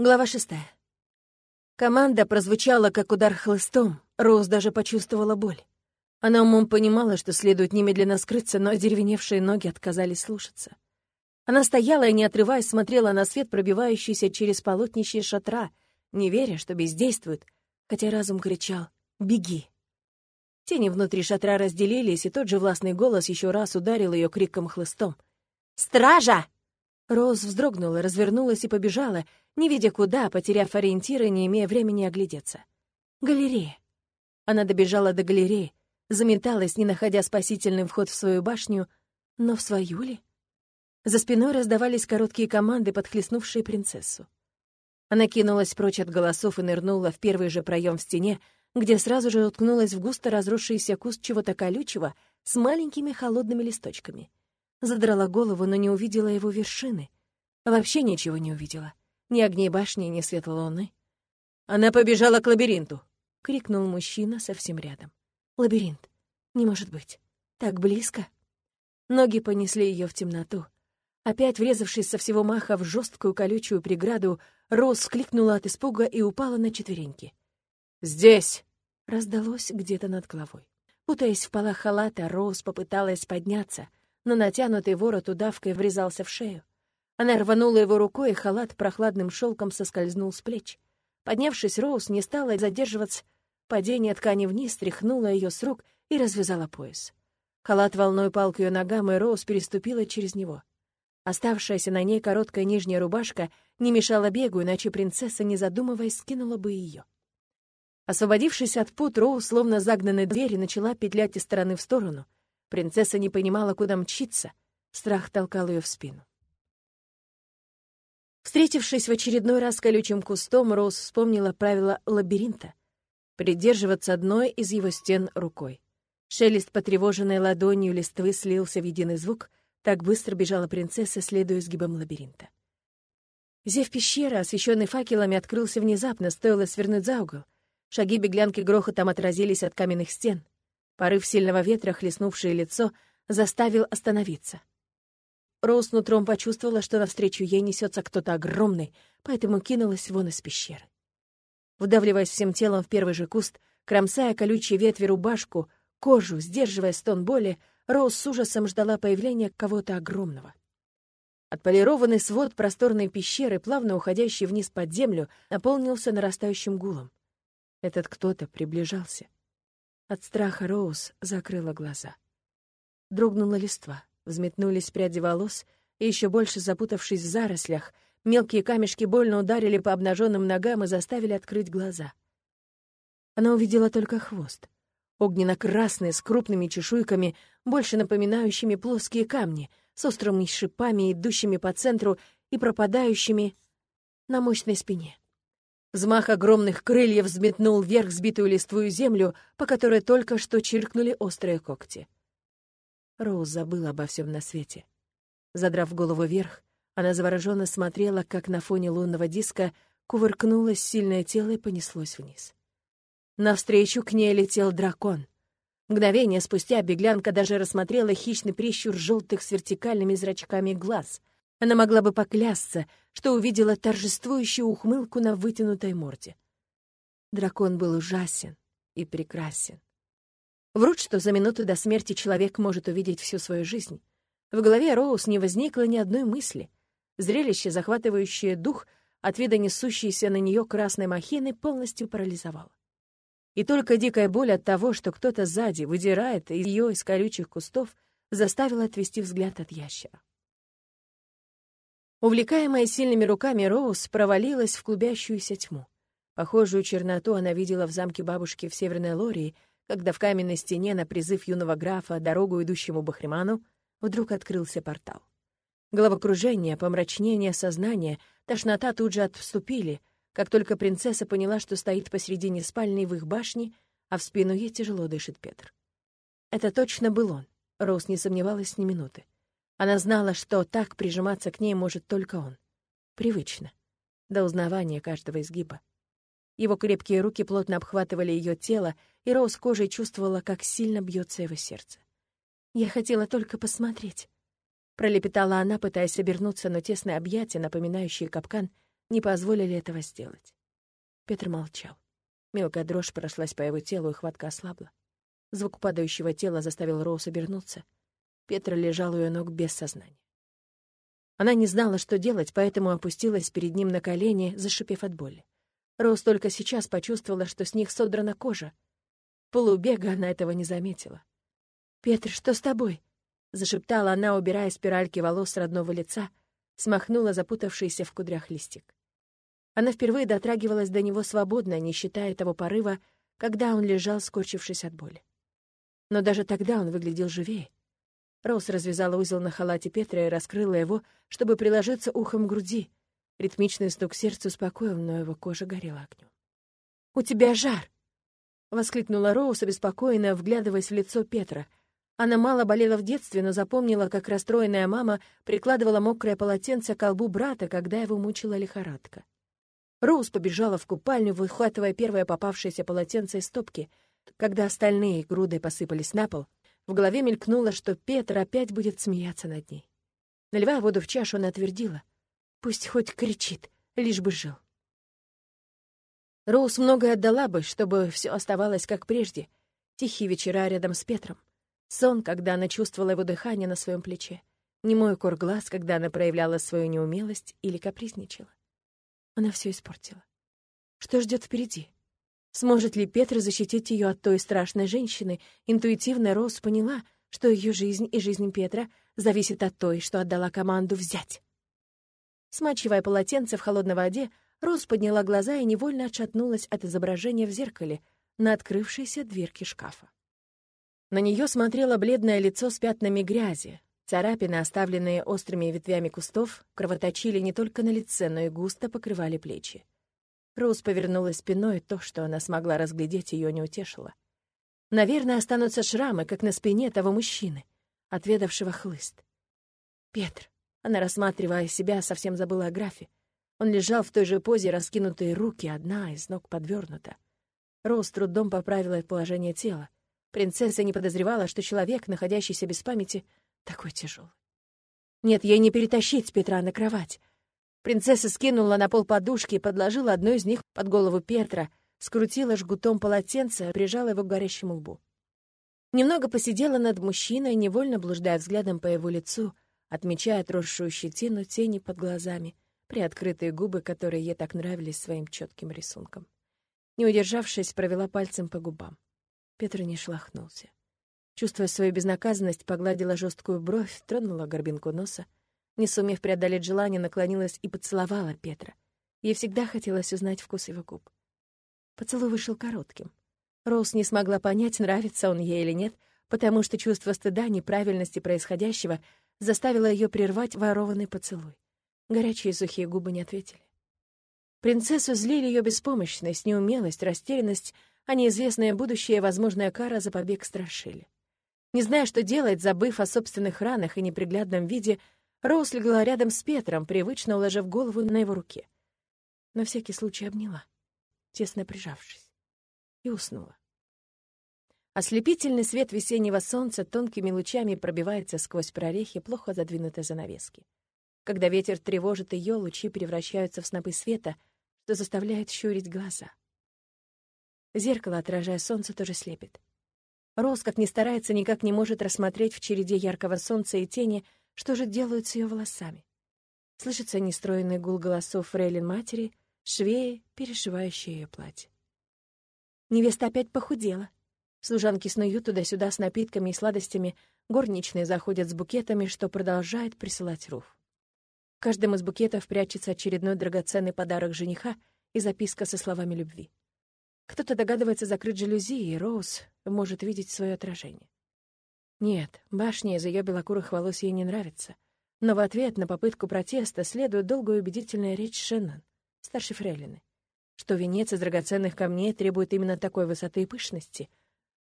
Глава шестая. Команда прозвучала, как удар хлыстом. Роуз даже почувствовала боль. Она умом понимала, что следует немедленно скрыться, но одеревеневшие ноги отказались слушаться. Она стояла и, не отрываясь, смотрела на свет, пробивающийся через полотнище шатра, не веря, что бездействует, хотя разум кричал «Беги!». Тени внутри шатра разделились, и тот же властный голос еще раз ударил ее криком хлыстом. «Стража!» Роуз вздрогнула, развернулась и побежала, не видя куда, потеряв ориентиры, не имея времени оглядеться. Галерея. Она добежала до галереи, заметалась, не находя спасительный вход в свою башню, но в свою ли? За спиной раздавались короткие команды, подхлестнувшие принцессу. Она кинулась прочь от голосов и нырнула в первый же проем в стене, где сразу же уткнулась в густо разросшийся куст чего-то колючего с маленькими холодными листочками. Задрала голову, но не увидела его вершины. Вообще ничего не увидела. Ни огней башни, ни светлой луны. «Она побежала к лабиринту!» — крикнул мужчина совсем рядом. «Лабиринт. Не может быть. Так близко». Ноги понесли ее в темноту. Опять врезавшись со всего маха в жесткую колючую преграду, Роуз вскликнула от испуга и упала на четвереньки. «Здесь!» — раздалось где-то над головой. Путаясь в полах халата, Роуз попыталась подняться, но натянутый ворот удавкой врезался в шею. Она рванула его рукой, и халат прохладным шелком соскользнул с плеч. Поднявшись, Роуз не стала задерживаться. Падение ткани вниз стряхнуло ее с рук и развязала пояс. Халат волной пал к ее ногам, и Роуз переступила через него. Оставшаяся на ней короткая нижняя рубашка не мешала бегу, иначе принцесса, не задумываясь, скинула бы ее. Освободившись от пут, Роуз, словно загнанной двери, начала петлять из стороны в сторону — Принцесса не понимала, куда мчиться. Страх толкал ее в спину. Встретившись в очередной раз с колючим кустом, Роуз вспомнила правила лабиринта — придерживаться одной из его стен рукой. Шелест потревоженной ладонью листвы слился в единый звук, так быстро бежала принцесса, следуя сгибам лабиринта. Зев пещеры, освещенный факелами, открылся внезапно, стоило свернуть за угол. Шаги беглянки грохотом отразились от каменных стен. Порыв сильного ветра, хлестнувшее лицо, заставил остановиться. Роуз нутром почувствовала, что навстречу ей несется кто-то огромный, поэтому кинулась вон из пещеры. Вдавливаясь всем телом в первый же куст, кромсая колючие ветви рубашку, кожу, сдерживая стон боли, Роуз с ужасом ждала появления кого-то огромного. Отполированный свод просторной пещеры, плавно уходящий вниз под землю, наполнился нарастающим гулом. Этот кто-то приближался. От страха Роуз закрыла глаза. Дрогнула листва, взметнулись пряди волос, и еще больше запутавшись в зарослях, мелкие камешки больно ударили по обнаженным ногам и заставили открыть глаза. Она увидела только хвост. Огненно-красный, с крупными чешуйками, больше напоминающими плоские камни, с острыми шипами, идущими по центру и пропадающими на мощной спине. Взмах огромных крыльев взметнул вверх сбитую листвую землю, по которой только что чиркнули острые когти. Роуз забыла обо всем на свете. Задрав голову вверх, она завороженно смотрела, как на фоне лунного диска кувыркнулось сильное тело и понеслось вниз. Навстречу к ней летел дракон. Мгновение спустя беглянка даже рассмотрела хищный прищур желтых с вертикальными зрачками глаз, она могла бы поклясться, что увидела торжествующую ухмылку на вытянутой морде. Дракон был ужасен и прекрасен. Врут, что за минуту до смерти человек может увидеть всю свою жизнь. В голове Роуз не возникло ни одной мысли. Зрелище, захватывающее дух от вида несущейся на нее красной махины, полностью парализовало. И только дикая боль от того, что кто-то сзади выдирает ее из колючих кустов, заставила отвести взгляд от ящера. Увлекаемая сильными руками, Роуз провалилась в клубящуюся тьму. Похожую черноту она видела в замке бабушки в Северной Лории, когда в каменной стене на призыв юного графа, дорогу идущему Бахриману, вдруг открылся портал. Головокружение, помрачнение сознания, тошнота тут же отступили, как только принцесса поняла, что стоит посредине спальни в их башне, а в спину ей тяжело дышит Петр. Это точно был он. Роуз не сомневалась ни минуты. Она знала, что так прижиматься к ней может только он. Привычно. До узнавания каждого изгиба. Его крепкие руки плотно обхватывали ее тело, и Роуз кожей чувствовала, как сильно бьется его сердце. «Я хотела только посмотреть», — пролепетала она, пытаясь обернуться, но тесное объятие, напоминающее капкан, не позволили этого сделать. Петр молчал. Мелкая дрожь прошлась по его телу, и хватка ослабла. Звук падающего тела заставил Роуз обернуться. Петр лежал у ее ног без сознания. Она не знала, что делать, поэтому опустилась перед ним на колени, зашипев от боли. Роуз только сейчас почувствовала, что с них содрана кожа. Полубега она этого не заметила. «Петр, что с тобой?» — зашептала она, убирая спиральки волос с родного лица, смахнула запутавшийся в кудрях листик. Она впервые дотрагивалась до него свободно, не считая того порыва, когда он лежал, скорчившись от боли. Но даже тогда он выглядел живее. Роуз развязала узел на халате Петра и раскрыла его, чтобы приложиться ухом к груди. Ритмичный стук сердца успокоил, но его кожа горела огнем. «У тебя жар!» — воскликнула Роуз, обеспокоенно вглядываясь в лицо Петра. Она мало болела в детстве, но запомнила, как расстроенная мама прикладывала мокрое полотенце к колбу брата, когда его мучила лихорадка. Роуз побежала в купальню, выхватывая первое попавшееся полотенце из стопки. Когда остальные груды посыпались на пол, в голове мелькнуло, что Петр опять будет смеяться над ней. Наливая воду в чашу, она отвердила. Пусть хоть кричит, лишь бы жил. Роуз многое отдала бы, чтобы все оставалось как прежде. Тихие вечера рядом с Петром. Сон, когда она чувствовала его дыхание на своем плече. Немой укор глаз, когда она проявляла свою неумелость или капризничала. Она все испортила. Что ждет впереди? Сможет ли Петр защитить ее от той страшной женщины? Интуитивно Роуз поняла, что ее жизнь и жизнь Петра зависит от той, что отдала команду взять. Смачивая полотенце в холодной воде, Роуз подняла глаза и невольно отшатнулась от изображения в зеркале на открывшейся дверке шкафа. На нее смотрело бледное лицо с пятнами грязи. Царапины, оставленные острыми ветвями кустов, кровоточили не только на лице, но и густо покрывали плечи. Роуз повернулась спиной, то, что она смогла разглядеть, ее не утешило. Наверное, останутся шрамы, как на спине того мужчины, отведавшего хлыст. Петр. Она, рассматривая себя, совсем забыла о графе. Он лежал в той же позе, раскинутые руки, одна из ног подвернута. Роуз трудом поправила положение тела. Принцесса не подозревала, что человек, находящийся без памяти, такой тяжелый. Нет, ей не перетащить Петра на кровать. Принцесса скинула на пол подушки и подложила одну из них под голову Петра, скрутила жгутом полотенца, прижала его к горящему лбу. Немного посидела над мужчиной, невольно блуждая взглядом по его лицу, отмечая отросшую щетину, тени под глазами, приоткрытые губы, которые ей так нравились своим четким рисунком. Не удержавшись, провела пальцем по губам. Петр не шлахнулся. Чувствуя свою безнаказанность, погладила жесткую бровь, тронула горбинку носа, не сумев преодолеть желание, наклонилась и поцеловала Петра. Ей всегда хотелось узнать вкус его губ. Поцелуй вышел коротким. Роуз не смогла понять, нравится он ей или нет, потому что чувство стыда неправильности происходящего заставило ее прервать ворованный поцелуй. Горячие сухие губы не ответили. Принцессу злили ее беспомощность, неумелость, растерянность, а неизвестное будущее и возможная кара за побег страшили. Не зная, что делать, забыв о собственных ранах и неприглядном виде, Роуз легла рядом с Петром, привычно уложив голову на его руке. На всякий случай обняла, тесно прижавшись, и уснула. Ослепительный свет весеннего солнца тонкими лучами пробивается сквозь прорехи плохо задвинутой занавески. Когда ветер тревожит ее, лучи превращаются в снопы света, что заставляет щурить глаза. Зеркало, отражая солнце, тоже слепит. Роуз, как ни старается, никак не может рассмотреть в череде яркого солнца и тени — что же делают с ее волосами? Слышится нестроенный гул голосов фрейлин матери, швеи, перешивающие ее платье. Невеста опять похудела. Служанки снуют туда-сюда с напитками и сладостями, горничные заходят с букетами, что продолжает присылать Руф. В каждом из букетов прячется очередной драгоценный подарок жениха и записка со словами любви. Кто-то догадывается закрыть жалюзи, и Роуз может видеть свое отражение. Нет, башня из ее белокурых волос ей не нравится. Но в ответ на попытку протеста следует долгая убедительная речь Шеннон, старшей фрейлины, что венец из драгоценных камней требует именно такой высоты и пышности.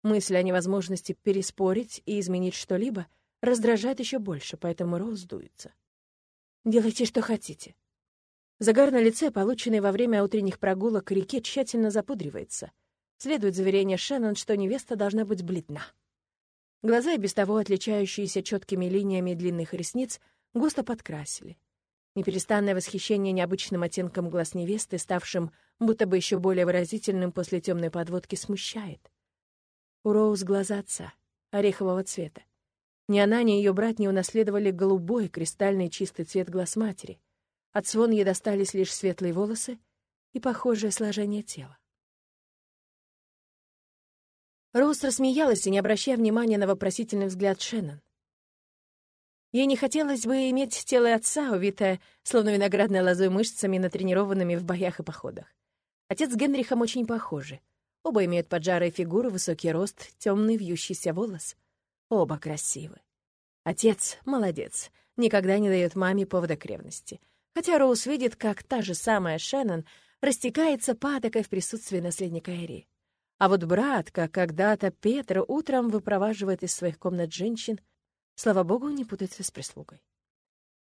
Мысль о невозможности переспорить и изменить что-либо раздражает еще больше, поэтому Роуз дуется. «Делайте, что хотите». Загар на лице, полученный во время утренних прогулок к реке, тщательно запудривается. Следует заверение Шеннон, что невеста должна быть бледна. Глаза, и без того отличающиеся четкими линиями длинных ресниц, густо подкрасили. Неперестанное восхищение необычным оттенком глаз невесты, ставшим будто бы еще более выразительным после темной подводки, смущает. У Роуз глаза отца, орехового цвета. Ни она, ни ее брат не унаследовали голубой, кристальный чистый цвет глаз матери. От Свон ей достались лишь светлые волосы и похожее сложение тела. Роуз рассмеялась и не обращая внимания на вопросительный взгляд Шеннон. Ей не хотелось бы иметь тело отца, увитое, словно виноградной лозой мышцами, натренированными в боях и походах. Отец с Генрихом очень похожи. Оба имеют поджарые фигуры, высокий рост, темный вьющийся волос. Оба красивы. Отец молодец, никогда не дает маме повода к ревности. Хотя Роуз видит, как та же самая Шеннон растекается падокой в присутствии наследника Эри. А вот брат, как когда-то Петр, утром выпроваживает из своих комнат женщин — Слава богу, не путается с прислугой.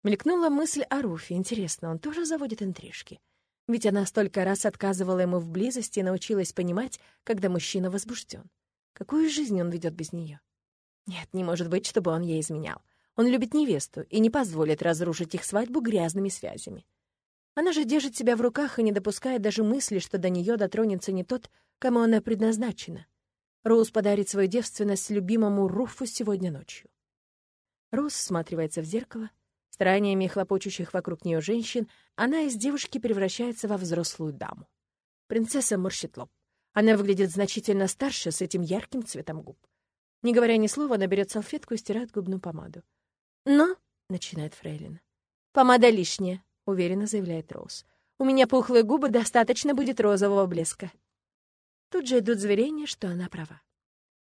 Мелькнула мысль о Руфе. Интересно, он тоже заводит интрижки? Ведь она столько раз отказывала ему в близости и научилась понимать, когда мужчина возбужден. Какую жизнь он ведет без нее? Нет, не может быть, чтобы он ей изменял. Он любит невесту и не позволит разрушить их свадьбу грязными связями. Она же держит себя в руках и не допускает даже мысли, что до нее дотронется не тот, кому она предназначена. Роуз подарит свою девственность любимому Руфу сегодня ночью. Роуз всматривается в зеркало. Стараниями хлопочущих вокруг нее женщин она из девушки превращается во взрослую даму. Принцесса морщит лоб. Она выглядит значительно старше с этим ярким цветом губ. Не говоря ни слова, она берет салфетку и стирает губную помаду. «Но», — начинает Фрейлин, — «помада лишняя», — уверенно заявляет Роуз. «У меня пухлые губы, достаточно будет розового блеска». Тут же идут заверения, что она права.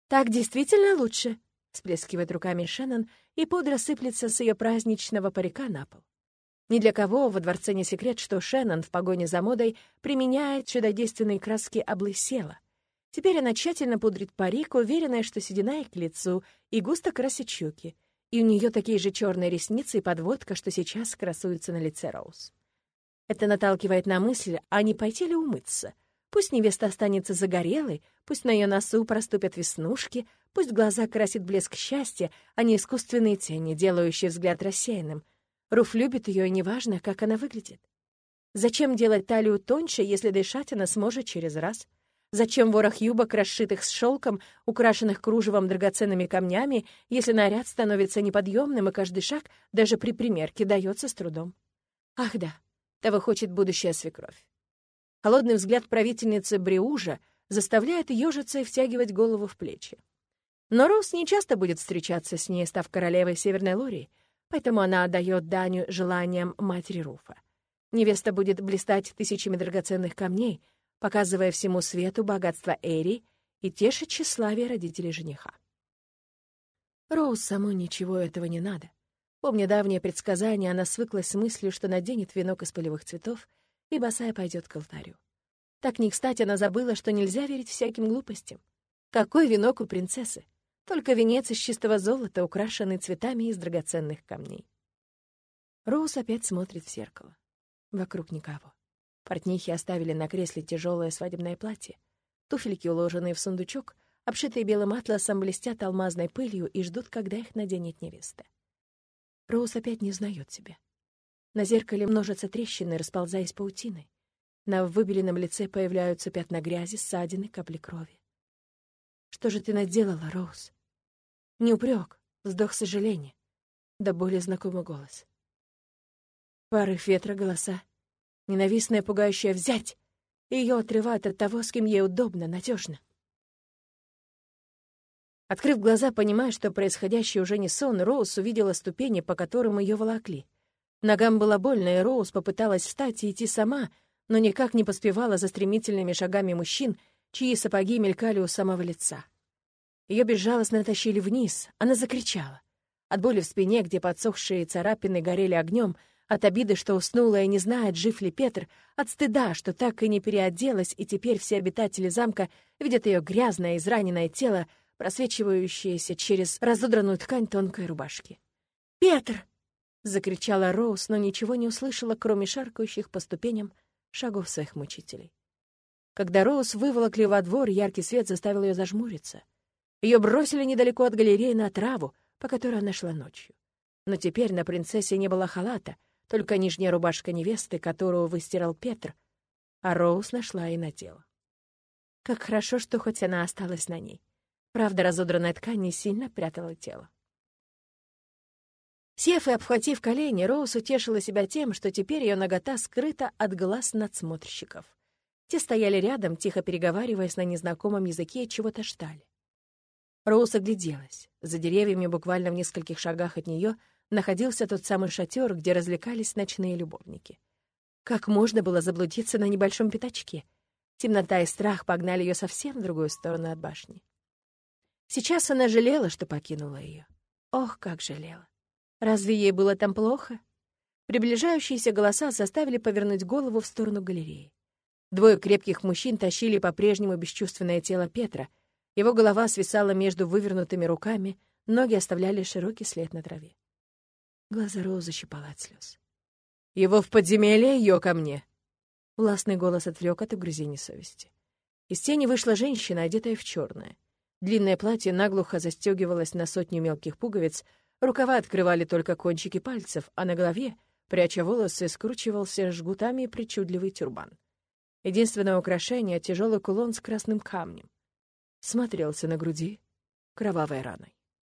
«Так действительно лучше», Сплескивает руками Шеннон, и пудра сыплется с ее праздничного парика на пол. Ни для кого во дворце не секрет, что Шеннон в погоне за модой применяет чудодейственные краски облысела. Теперь она тщательно пудрит парик, уверенная, что седина ей к лицу, и густо красит щеки. И у нее такие же черные ресницы и подводка, что сейчас красуются на лице Роуз. Это наталкивает на мысль, а не пойти ли умыться — Пусть невеста останется загорелой, пусть на ее носу проступят веснушки, пусть глаза красит блеск счастья, а не искусственные тени, делающие взгляд рассеянным. Руф любит ее, и неважно, как она выглядит. Зачем делать талию тоньше, если дышать она сможет через раз? Зачем ворох юбок, расшитых с шелком, украшенных кружевом драгоценными камнями, если наряд становится неподъемным, и каждый шаг, даже при примерке, дается с трудом? Ах да, того хочет будущая свекровь. Холодный взгляд правительницы Бриужа заставляет ежиться и втягивать голову в плечи. Но Роуз не часто будет встречаться с ней, став королевой Северной Лории, поэтому она отдает данью желаниям матери Руфа. Невеста будет блистать тысячами драгоценных камней, показывая всему свету богатство Эри и тешить тщеславие родителей жениха. Роуз самой ничего этого не надо. Помня давнее предсказание, она свыклась с мыслью, что наденет венок из полевых цветов и босая пойдет к алтарю. Так не кстати она забыла, что нельзя верить всяким глупостям. Какой венок у принцессы? Только венец из чистого золота, украшенный цветами из драгоценных камней. Роуз опять смотрит в зеркало. Вокруг никого. Портнихи оставили на кресле тяжелое свадебное платье. Туфельки, уложенные в сундучок, обшитые белым атласом, блестят алмазной пылью и ждут, когда их наденет невеста. Роуз опять не узнает себя. На зеркале множатся трещины, расползаясь паутиной. На выбеленном лице появляются пятна грязи, ссадины, капли крови. «Что же ты наделала, Роуз?» Не упрек, вздох сожаления, да более знакомый голос. Порыв ветра, голоса. Ненавистная, пугающая «взять!» Ее отрывает от того, с кем ей удобно, надежно. Открыв глаза, понимая, что происходящее уже не сон, Роуз увидела ступени, по которым ее волокли. Ногам было больно, и Роуз попыталась встать и идти сама, но никак не поспевала за стремительными шагами мужчин, чьи сапоги мелькали у самого лица. Ее безжалостно тащили вниз, она закричала. От боли в спине, где подсохшие царапины горели огнем, от обиды, что уснула и не знает, жив ли Петр, от стыда, что так и не переоделась, и теперь все обитатели замка видят ее грязное, израненное тело, просвечивающееся через разодранную ткань тонкой рубашки. «Петр!» Закричала Роуз, но ничего не услышала, кроме шаркающих по ступеням шагов своих мучителей. Когда Роуз выволокли во двор, яркий свет заставил ее зажмуриться. Ее бросили недалеко от галереи на траву, по которой она шла ночью. Но теперь на принцессе не было халата, только нижняя рубашка невесты, которую выстирал Петр, а Роуз нашла и надела. Как хорошо, что хоть она осталась на ней. Правда, разодранная ткань не сильно прятала тело. Сев и обхватив колени, Роуз утешила себя тем, что теперь ее нагота скрыта от глаз надсмотрщиков. Те стояли рядом, тихо переговариваясь на незнакомом языке, чего-то ждали. Роуз огляделась. За деревьями, буквально в нескольких шагах от нее, находился тот самый шатер, где развлекались ночные любовники. Как можно было заблудиться на небольшом пятачке? Темнота и страх погнали ее совсем в другую сторону от башни. Сейчас она жалела, что покинула ее. Ох, как жалела. Разве ей было там плохо? Приближающиеся голоса заставили повернуть голову в сторону галереи. Двое крепких мужчин тащили по-прежнему бесчувственное тело Петра. Его голова свисала между вывернутыми руками, ноги оставляли широкий след на траве. Глаза Розы щипала от слез. «Его в подземелье, ее ко мне!» Властный голос отвлек от угрызений совести. Из тени вышла женщина, одетая в черное. Длинное платье наглухо застегивалось на сотню мелких пуговиц, рукава открывали только кончики пальцев, а на голове, пряча волосы, скручивался жгутами причудливый тюрбан. Единственное украшение — тяжелый кулон с красным камнем. Смотрелся на груди кровавой раной.